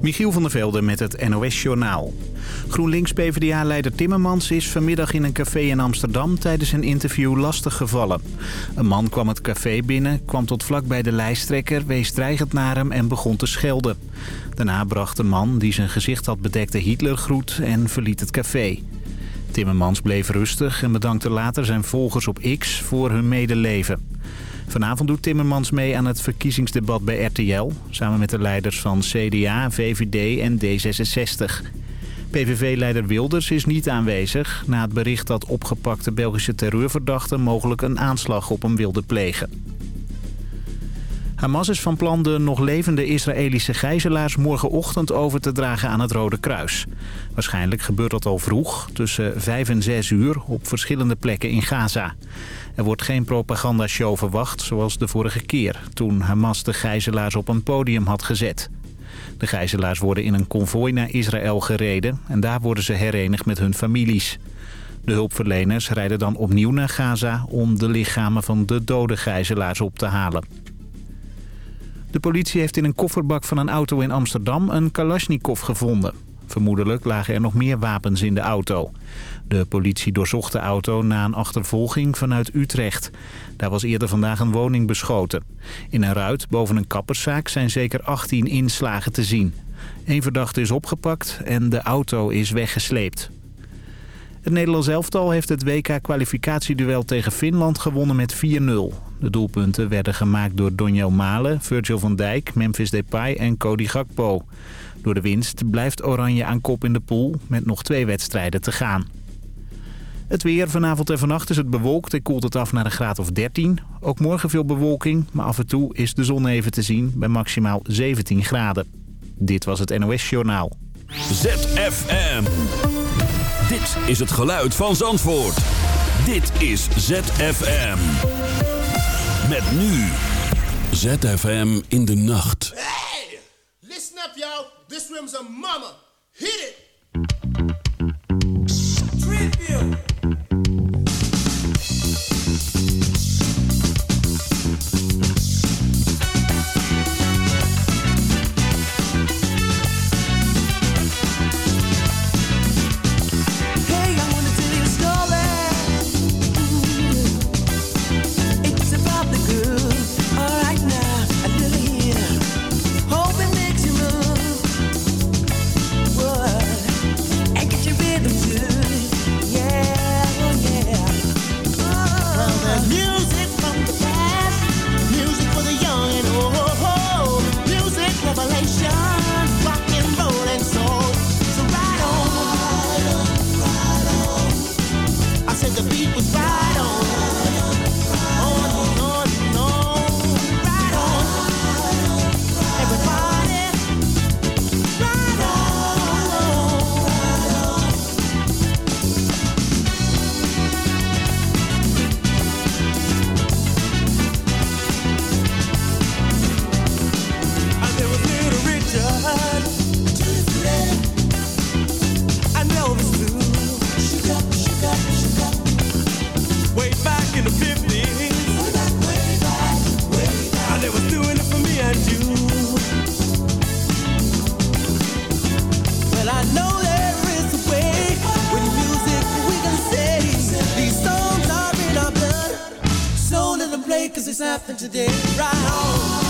Michiel van der Velde met het NOS-journaal. GroenLinks-PVDA-leider Timmermans is vanmiddag in een café in Amsterdam tijdens een interview lastig gevallen. Een man kwam het café binnen, kwam tot vlak bij de lijsttrekker, wees dreigend naar hem en begon te schelden. Daarna bracht de man, die zijn gezicht had bedekt, de Hitlergroet en verliet het café. Timmermans bleef rustig en bedankte later zijn volgers op X voor hun medeleven. Vanavond doet Timmermans mee aan het verkiezingsdebat bij RTL... samen met de leiders van CDA, VVD en D66. PVV-leider Wilders is niet aanwezig... na het bericht dat opgepakte Belgische terreurverdachten... mogelijk een aanslag op hem wilde plegen. Hamas is van plan de nog levende Israëlische gijzelaars morgenochtend over te dragen aan het Rode Kruis. Waarschijnlijk gebeurt dat al vroeg, tussen 5 en 6 uur, op verschillende plekken in Gaza. Er wordt geen propagandashow verwacht, zoals de vorige keer, toen Hamas de gijzelaars op een podium had gezet. De gijzelaars worden in een konvooi naar Israël gereden en daar worden ze herenigd met hun families. De hulpverleners rijden dan opnieuw naar Gaza om de lichamen van de dode gijzelaars op te halen. De politie heeft in een kofferbak van een auto in Amsterdam een Kalashnikov gevonden. Vermoedelijk lagen er nog meer wapens in de auto. De politie doorzocht de auto na een achtervolging vanuit Utrecht. Daar was eerder vandaag een woning beschoten. In een ruit boven een kapperszaak zijn zeker 18 inslagen te zien. Eén verdachte is opgepakt en de auto is weggesleept. Het Nederlands elftal heeft het WK-kwalificatieduel tegen Finland gewonnen met 4-0. De doelpunten werden gemaakt door Donjo Malen, Virgil van Dijk, Memphis Depay en Cody Gakpo. Door de winst blijft Oranje aan kop in de pool met nog twee wedstrijden te gaan. Het weer vanavond en vannacht is het bewolkt en koelt het af naar een graad of 13. Ook morgen veel bewolking, maar af en toe is de zon even te zien bij maximaal 17 graden. Dit was het NOS Journaal. ZFM. Dit is het geluid van Zandvoort. Dit is ZFM. Met nu. ZFM in de nacht. Hey! Listen up, y'all. This room's a mama. Hit it! happen today, right?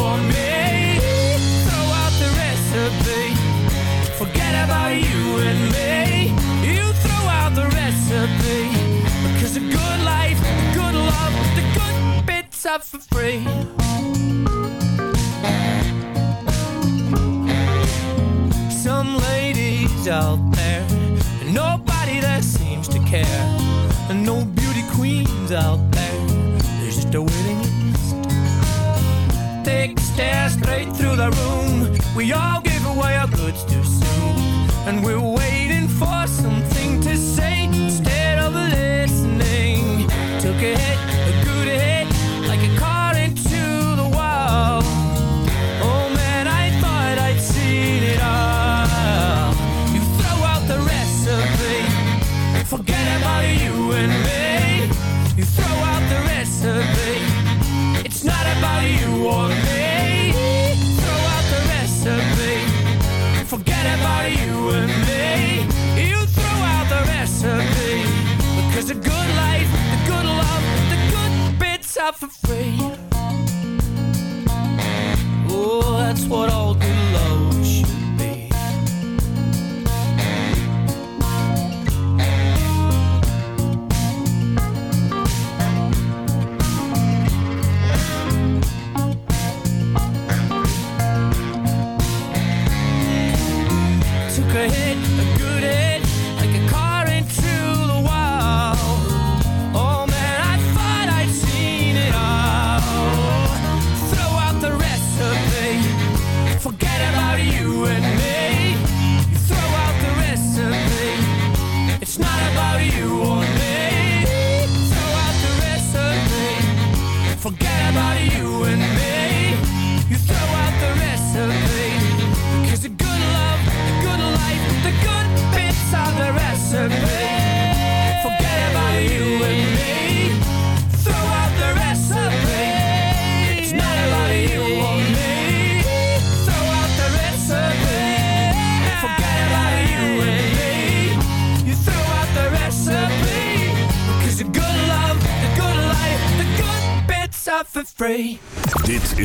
for me. Throw out the recipe. Forget about you and me. You throw out the recipe. Because a good life, the good love The good bits are for free. Some ladies out there Nobody that seems to care. And no beauty queens out there stare straight through the room. We all give away our goods too soon, and we're waiting for something to say instead of listening. Took a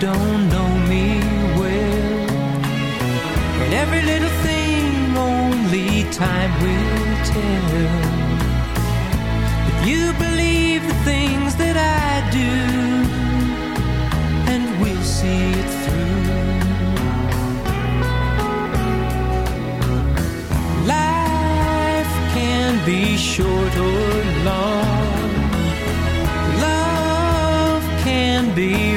don't know me well. And every little thing only time will tell. If you believe the things that I do, and we'll see it through. Life can be short or long. Love can be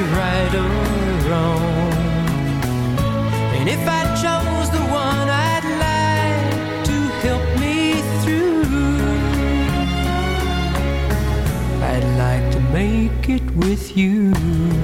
with you.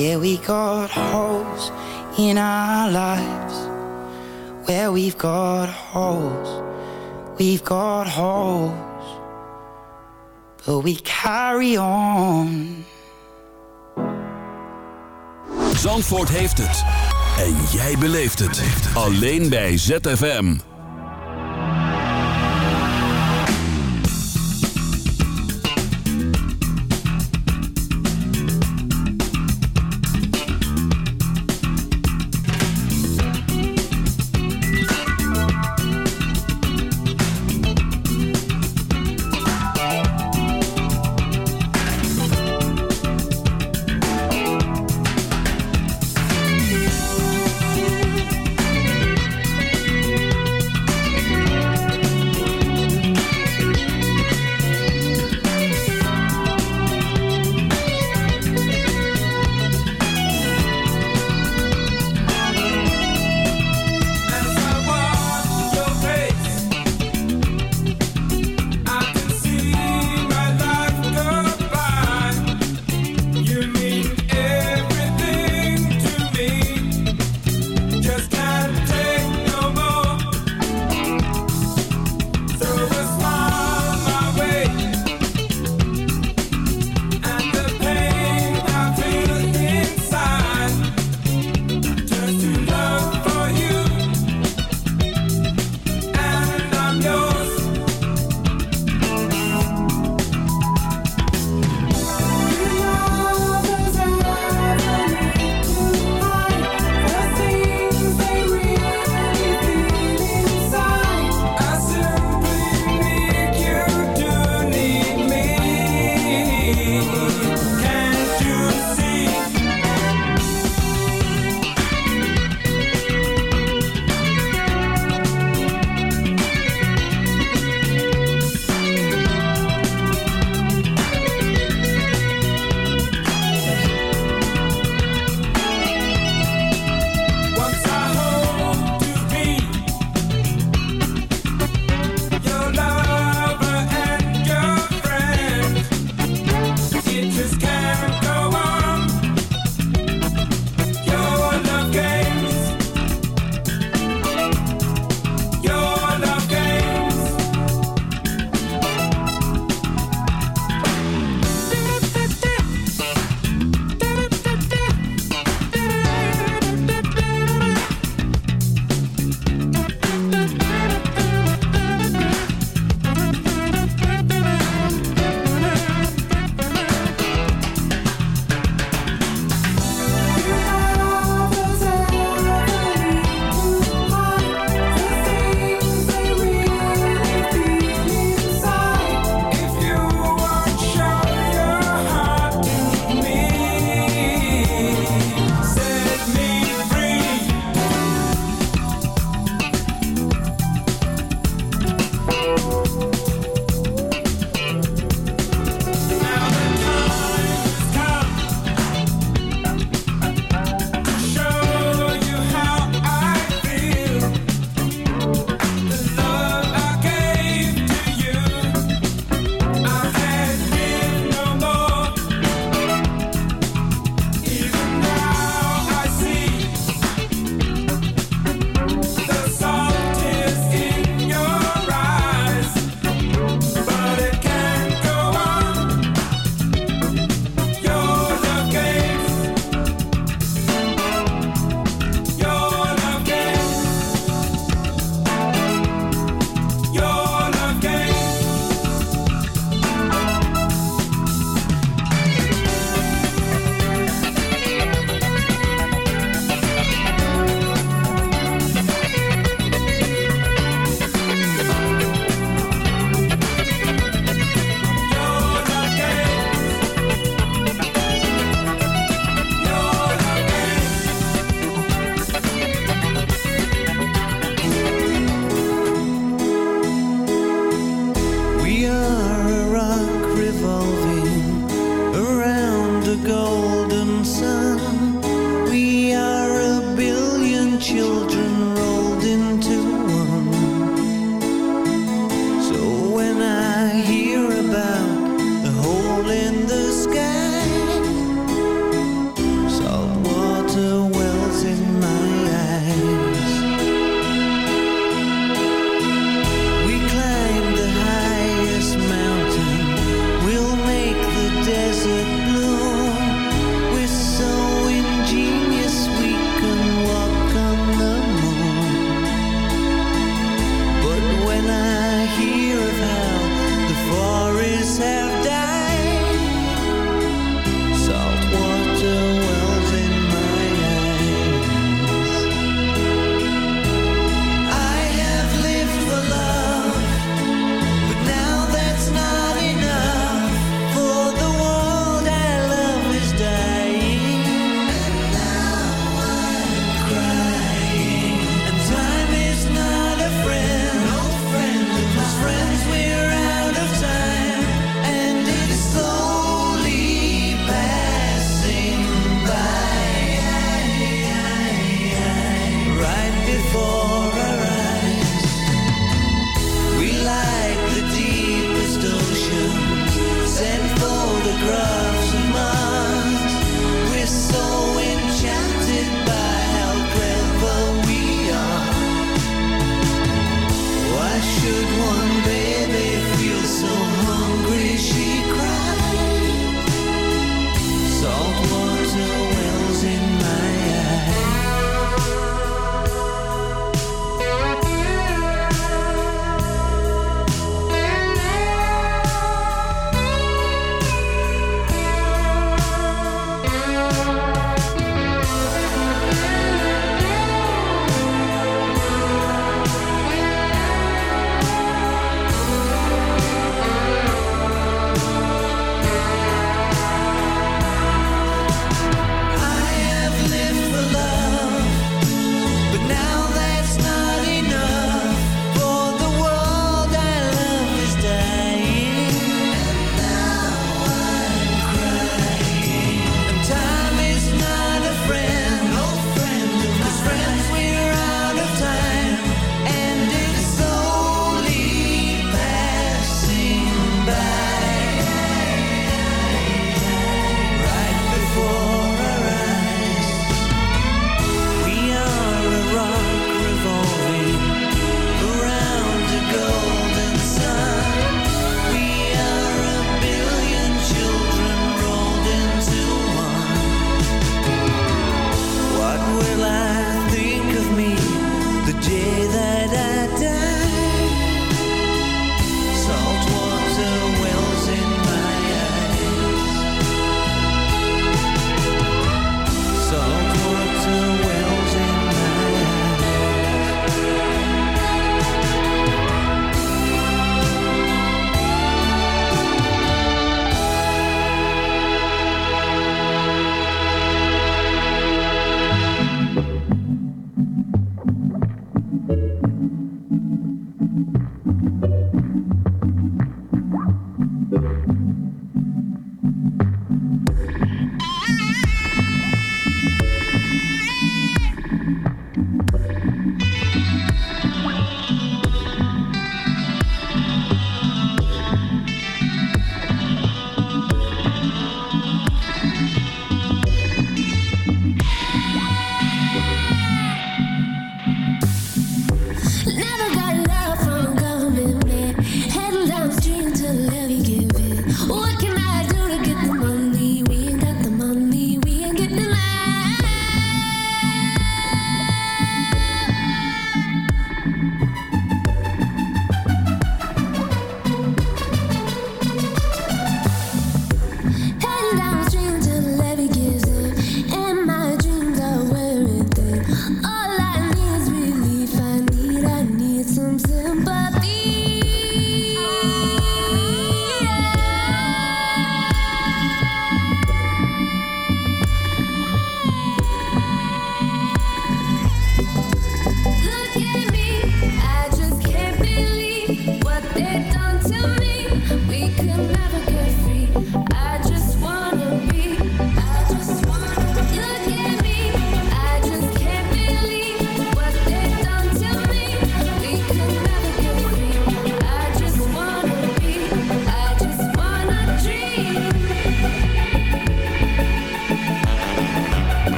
Yeah, we got holes in our lives. Where we've got holes, we've got holes, but we carry on. Zandvoort heeft het. En jij beleeft het. Alleen bij ZFM.